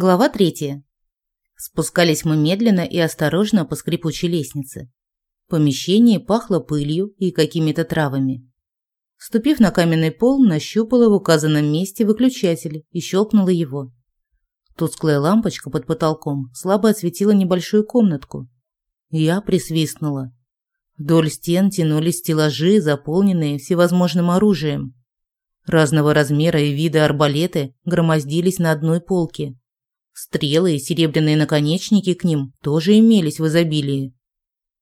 Глава третья. Спускались мы медленно и осторожно по скрипучей лестнице. Помещение пахло пылью и какими-то травами. Ступив на каменный пол, нащупала в указанном месте выключатель и щелкнула его. Тусклая лампочка под потолком слабо осветила небольшую комнатку. Я присвистнула. Вдоль стен тянулись стеллажи, заполненные всевозможным оружием. Разного размера и вида арбалеты громоздились на одной полке. Стрелы и серебряные наконечники к ним тоже имелись в изобилии.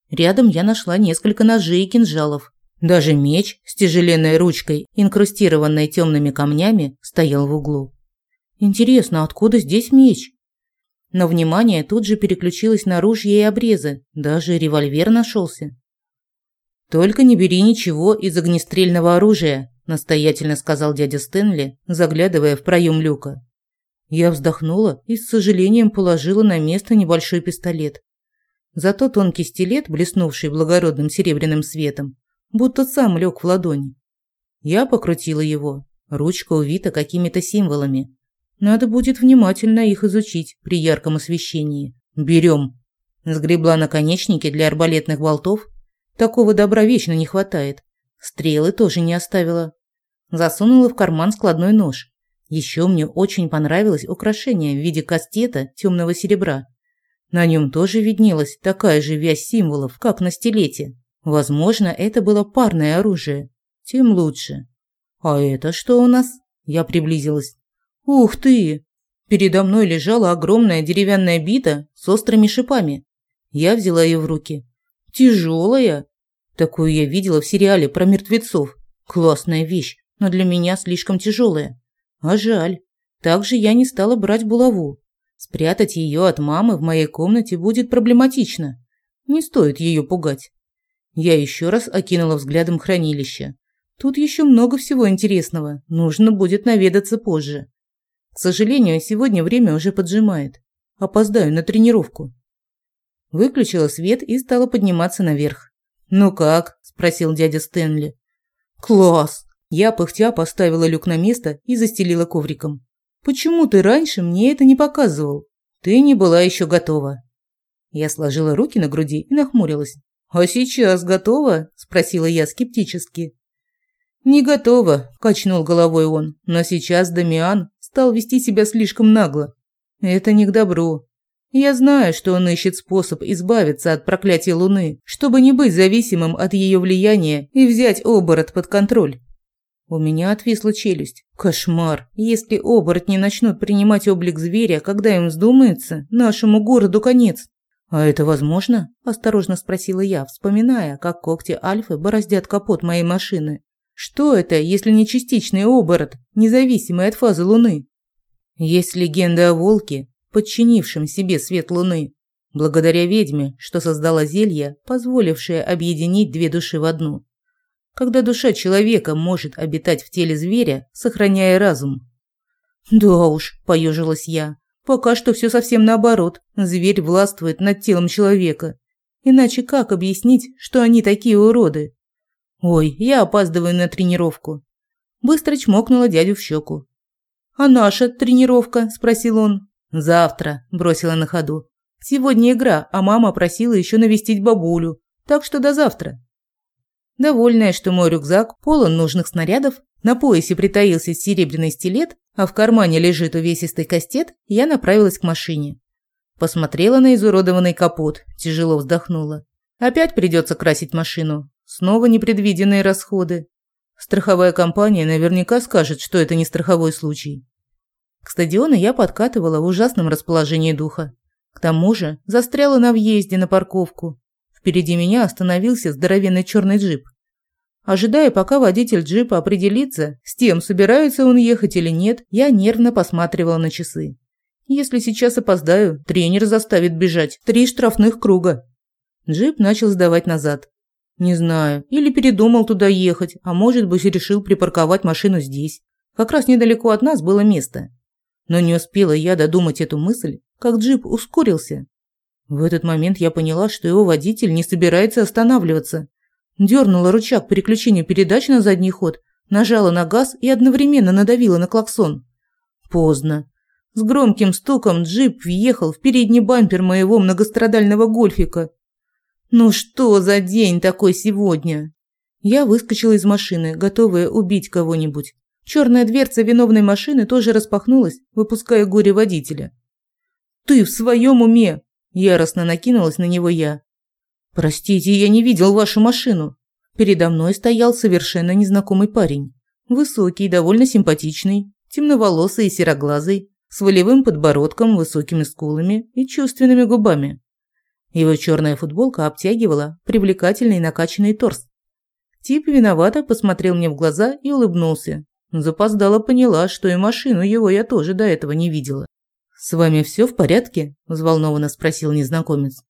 Рядом я нашла несколько ножей и кинжалов. Даже меч с тяжеленной ручкой, инкрустированной темными камнями, стоял в углу. Интересно, откуда здесь меч? Но внимание тут же переключилось на ружья и обрезы, даже револьвер нашелся. «Только не бери ничего из огнестрельного оружия», – настоятельно сказал дядя Стэнли, заглядывая в проем люка. Я вздохнула и с сожалением положила на место небольшой пистолет. Зато тонкий стилет, блеснувший благородным серебряным светом, будто сам лег в ладони. Я покрутила его. Ручка увита какими-то символами. Надо будет внимательно их изучить при ярком освещении. Берем. Сгребла наконечники для арбалетных болтов. Такого добра вечно не хватает. Стрелы тоже не оставила. Засунула в карман складной нож. Еще мне очень понравилось украшение в виде кастета темного серебра. На нем тоже виднелась такая же вязь символов, как на стилете. Возможно, это было парное оружие. Тем лучше. «А это что у нас?» Я приблизилась. «Ух ты!» Передо мной лежала огромная деревянная бита с острыми шипами. Я взяла ее в руки. «Тяжелая!» Такую я видела в сериале про мертвецов. Классная вещь, но для меня слишком тяжелая. А жаль. Также я не стала брать булаву. Спрятать ее от мамы в моей комнате будет проблематично. Не стоит ее пугать. Я еще раз окинула взглядом хранилище. Тут еще много всего интересного. Нужно будет наведаться позже. К сожалению, сегодня время уже поджимает. Опоздаю на тренировку. Выключила свет и стала подниматься наверх. «Ну как?» – спросил дядя Стэнли. «Класс!» Я пыхтя поставила люк на место и застелила ковриком. «Почему ты раньше мне это не показывал? Ты не была еще готова». Я сложила руки на груди и нахмурилась. «А сейчас готова?» – спросила я скептически. «Не готова», – качнул головой он, но сейчас Дамиан стал вести себя слишком нагло. «Это не к добру. Я знаю, что он ищет способ избавиться от проклятия Луны, чтобы не быть зависимым от ее влияния и взять оборот под контроль. У меня отвисла челюсть. Кошмар. Если оборотни начнут принимать облик зверя, когда им вздумается, нашему городу конец. А это возможно? Осторожно спросила я, вспоминая, как когти Альфы бороздят капот моей машины. Что это, если не частичный оборот, независимый от фазы Луны? Есть легенда о волке, подчинившем себе свет Луны, благодаря ведьме, что создала зелье, позволившее объединить две души в одну когда душа человека может обитать в теле зверя, сохраняя разум. «Да уж», – поежилась я, – «пока что все совсем наоборот. Зверь властвует над телом человека. Иначе как объяснить, что они такие уроды?» «Ой, я опаздываю на тренировку». Быстро чмокнула дядю в щеку. «А наша тренировка?» – спросил он. «Завтра», – бросила на ходу. «Сегодня игра, а мама просила еще навестить бабулю. Так что до завтра». Довольная, что мой рюкзак полон нужных снарядов, на поясе притаился серебряный стилет, а в кармане лежит увесистый кастет, я направилась к машине. Посмотрела на изуродованный капот, тяжело вздохнула. Опять придется красить машину. Снова непредвиденные расходы. Страховая компания наверняка скажет, что это не страховой случай. К стадиону я подкатывала в ужасном расположении духа. К тому же застряла на въезде на парковку. Впереди меня остановился здоровенный черный джип. Ожидая, пока водитель джипа определится, с тем, собирается он ехать или нет, я нервно посматривала на часы. Если сейчас опоздаю, тренер заставит бежать. Три штрафных круга. Джип начал сдавать назад. Не знаю, или передумал туда ехать, а может быть решил припарковать машину здесь. Как раз недалеко от нас было место. Но не успела я додумать эту мысль, как джип ускорился. В этот момент я поняла, что его водитель не собирается останавливаться. Дернула рычаг переключения передач на задний ход, нажала на газ и одновременно надавила на клаксон. Поздно. С громким стуком джип въехал в передний бампер моего многострадального гольфика. Ну что за день такой сегодня? Я выскочила из машины, готовая убить кого-нибудь. Черная дверца виновной машины тоже распахнулась, выпуская горе водителя. «Ты в своем уме?» – яростно накинулась на него я. «Простите, я не видел вашу машину». Передо мной стоял совершенно незнакомый парень. Высокий, довольно симпатичный, темноволосый и сероглазый, с волевым подбородком, высокими скулами и чувственными губами. Его черная футболка обтягивала привлекательный накачанный торс. Тип виновато посмотрел мне в глаза и улыбнулся. Запоздала поняла, что и машину его я тоже до этого не видела. «С вами все в порядке?» – взволнованно спросил незнакомец.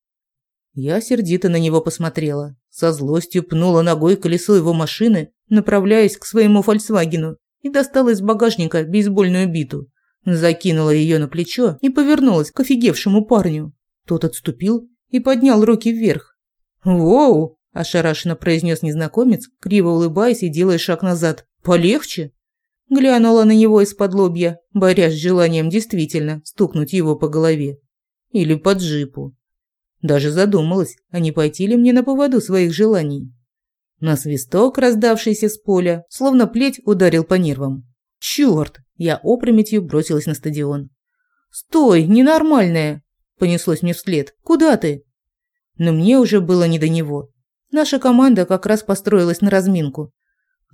Я сердито на него посмотрела. Со злостью пнула ногой колесо его машины, направляясь к своему «Фольксвагену», и достала из багажника бейсбольную биту. Закинула ее на плечо и повернулась к офигевшему парню. Тот отступил и поднял руки вверх. «Воу!» – ошарашенно произнес незнакомец, криво улыбаясь и делая шаг назад. «Полегче?» Глянула на него из-под лобья, борясь с желанием действительно стукнуть его по голове. Или по джипу. Даже задумалась, а не пойти ли мне на поводу своих желаний. На свисток, раздавшийся с поля, словно плеть ударил по нервам. «Чёрт!» – я опрометью бросилась на стадион. «Стой, ненормальная!» – понеслось мне вслед. «Куда ты?» Но мне уже было не до него. Наша команда как раз построилась на разминку.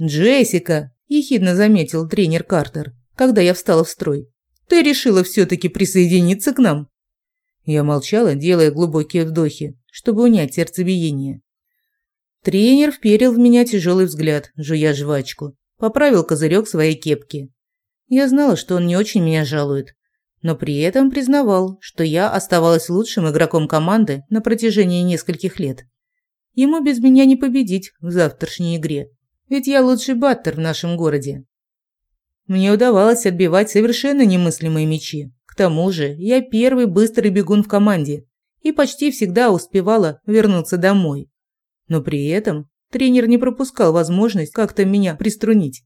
«Джессика!» – ехидно заметил тренер Картер, когда я встала в строй. «Ты решила все-таки присоединиться к нам?» Я молчала, делая глубокие вдохи, чтобы унять сердцебиение. Тренер вперил в меня тяжелый взгляд, жуя жвачку. Поправил козырек своей кепки. Я знала, что он не очень меня жалует, но при этом признавал, что я оставалась лучшим игроком команды на протяжении нескольких лет. Ему без меня не победить в завтрашней игре, ведь я лучший баттер в нашем городе. Мне удавалось отбивать совершенно немыслимые мячи. К тому же я первый быстрый бегун в команде и почти всегда успевала вернуться домой. Но при этом тренер не пропускал возможность как-то меня приструнить.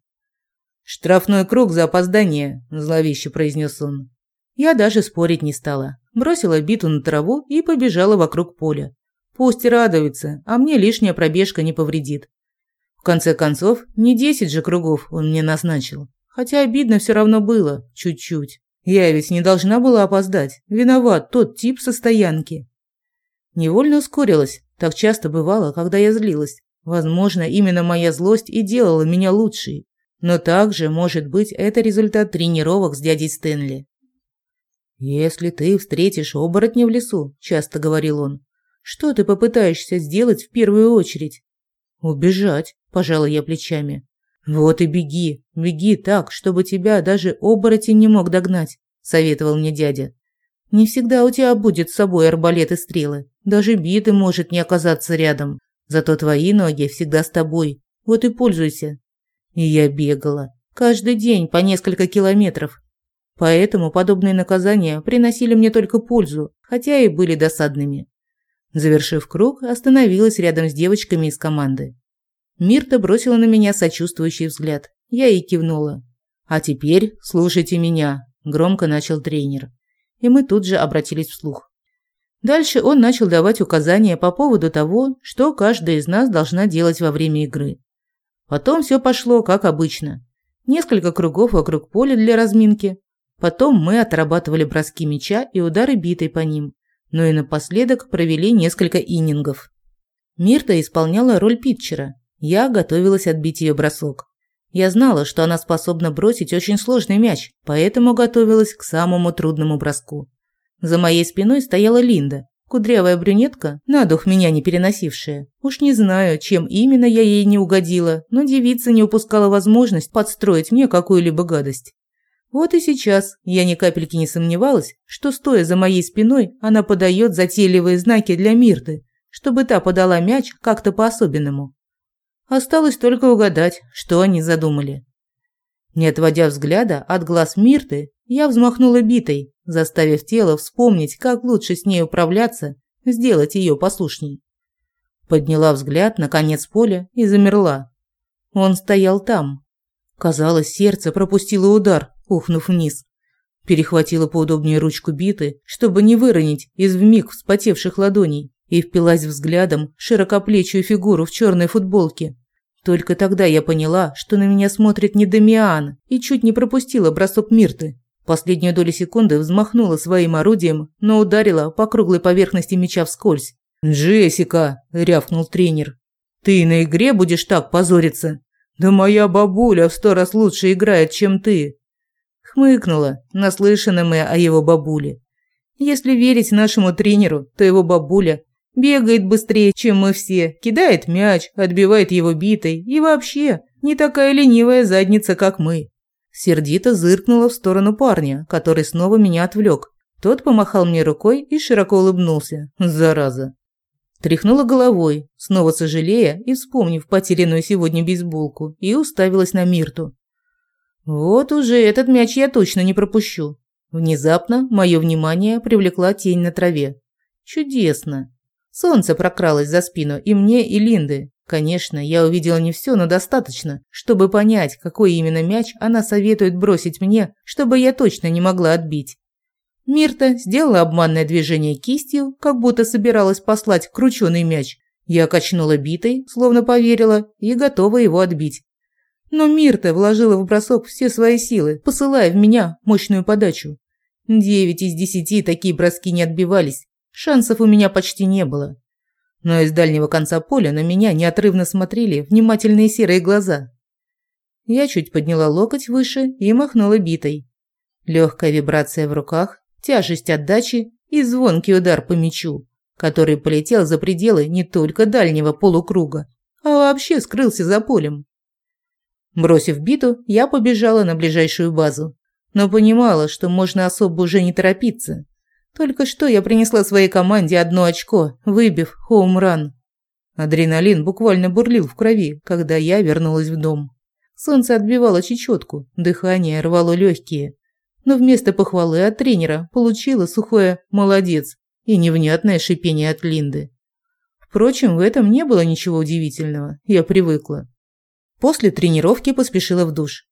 «Штрафной круг за опоздание», – зловеще произнес он. Я даже спорить не стала. Бросила биту на траву и побежала вокруг поля. Пусть радуется, а мне лишняя пробежка не повредит. В конце концов, не десять же кругов он мне назначил. Хотя обидно все равно было, чуть-чуть. Я ведь не должна была опоздать. Виноват тот тип со стоянки. Невольно ускорилась. Так часто бывало, когда я злилась. Возможно, именно моя злость и делала меня лучшей. Но также, может быть, это результат тренировок с дядей Стэнли. «Если ты встретишь оборотня в лесу», – часто говорил он, – «что ты попытаешься сделать в первую очередь?» «Убежать», – пожала я плечами. «Вот и беги, беги так, чтобы тебя даже оборотень не мог догнать», – советовал мне дядя. «Не всегда у тебя будет с собой арбалет и стрелы, даже биты может не оказаться рядом, зато твои ноги всегда с тобой, вот и пользуйся». И я бегала, каждый день по несколько километров. Поэтому подобные наказания приносили мне только пользу, хотя и были досадными. Завершив круг, остановилась рядом с девочками из команды. Мирта бросила на меня сочувствующий взгляд. Я ей кивнула. «А теперь слушайте меня», – громко начал тренер. И мы тут же обратились вслух. Дальше он начал давать указания по поводу того, что каждая из нас должна делать во время игры. Потом все пошло как обычно. Несколько кругов вокруг поля для разминки. Потом мы отрабатывали броски мяча и удары битой по ним. Ну и напоследок провели несколько иннингов. Мирта исполняла роль питчера, я готовилась отбить ее бросок. Я знала, что она способна бросить очень сложный мяч, поэтому готовилась к самому трудному броску. За моей спиной стояла Линда, кудрявая брюнетка, на дух меня не переносившая. Уж не знаю, чем именно я ей не угодила, но девица не упускала возможность подстроить мне какую-либо гадость. Вот и сейчас я ни капельки не сомневалась, что, стоя за моей спиной, она подает затейливые знаки для Мирты, чтобы та подала мяч как-то по-особенному. Осталось только угадать, что они задумали. Не отводя взгляда от глаз Мирты, я взмахнула битой, заставив тело вспомнить, как лучше с ней управляться, сделать ее послушней. Подняла взгляд на конец поля и замерла. Он стоял там. Казалось, сердце пропустило удар, ухнув вниз. перехватила поудобнее ручку биты, чтобы не выронить из вмиг вспотевших ладоней, и впилась взглядом в широкоплечую фигуру в черной футболке. Только тогда я поняла, что на меня смотрит не Дамиан, и чуть не пропустила бросок Мирты. Последнюю долю секунды взмахнула своим орудием, но ударила по круглой поверхности мяча вскользь. «Джессика!» – рявкнул тренер. «Ты на игре будешь так позориться? Да моя бабуля в сто раз лучше играет, чем ты!» Хмыкнула, наслышана мы о его бабуле. Если верить нашему тренеру, то его бабуля бегает быстрее, чем мы все, кидает мяч, отбивает его битой и вообще не такая ленивая задница, как мы. Сердито зыркнула в сторону парня, который снова меня отвлек. Тот помахал мне рукой и широко улыбнулся. Зараза. Тряхнула головой, снова сожалея и вспомнив потерянную сегодня бейсболку, и уставилась на Мирту. Вот уже этот мяч я точно не пропущу. Внезапно мое внимание привлекла тень на траве. Чудесно. Солнце прокралось за спину и мне, и Линды. Конечно, я увидела не все, но достаточно, чтобы понять, какой именно мяч она советует бросить мне, чтобы я точно не могла отбить. Мирта сделала обманное движение кистью, как будто собиралась послать крученый мяч. Я качнула битой, словно поверила, и готова его отбить. Но Мирта вложила в бросок все свои силы, посылая в меня мощную подачу. Девять из десяти такие броски не отбивались. Шансов у меня почти не было. Но из дальнего конца поля на меня неотрывно смотрели внимательные серые глаза. Я чуть подняла локоть выше и махнула битой. Легкая вибрация в руках, тяжесть отдачи и звонкий удар по мячу, который полетел за пределы не только дальнего полукруга, а вообще скрылся за полем. Бросив биту, я побежала на ближайшую базу, но понимала, что можно особо уже не торопиться. Только что я принесла своей команде одно очко, выбив хоум-ран. Адреналин буквально бурлил в крови, когда я вернулась в дом. Солнце отбивало чечетку, дыхание рвало легкие. Но вместо похвалы от тренера получила сухое «молодец» и невнятное шипение от Линды. Впрочем, в этом не было ничего удивительного, я привыкла. После тренировки поспешила в душ.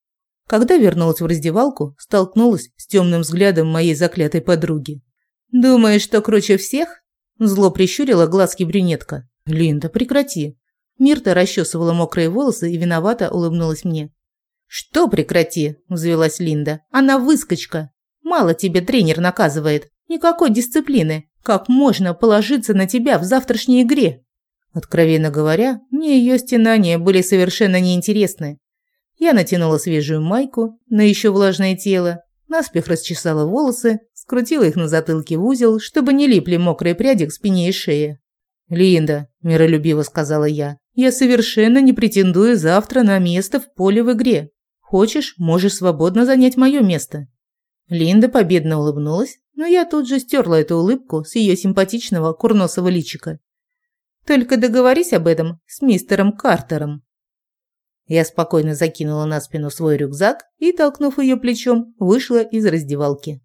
Когда вернулась в раздевалку, столкнулась с темным взглядом моей заклятой подруги. «Думаешь, что круче всех?» Зло прищурила глазки брюнетка. «Линда, прекрати». Мирта расчесывала мокрые волосы и виновато улыбнулась мне. «Что прекрати?» – взвелась Линда. «Она выскочка. Мало тебе тренер наказывает. Никакой дисциплины. Как можно положиться на тебя в завтрашней игре?» Откровенно говоря, мне ее стенания были совершенно неинтересны. Я натянула свежую майку на еще влажное тело, наспех расчесала волосы, скрутила их на затылке в узел, чтобы не липли мокрые пряди к спине и шее. «Линда», – миролюбиво сказала я, – «я совершенно не претендую завтра на место в поле в игре. Хочешь, можешь свободно занять мое место». Линда победно улыбнулась, но я тут же стерла эту улыбку с ее симпатичного курносого личика. Только договорись об этом с мистером Картером. Я спокойно закинула на спину свой рюкзак и, толкнув ее плечом, вышла из раздевалки.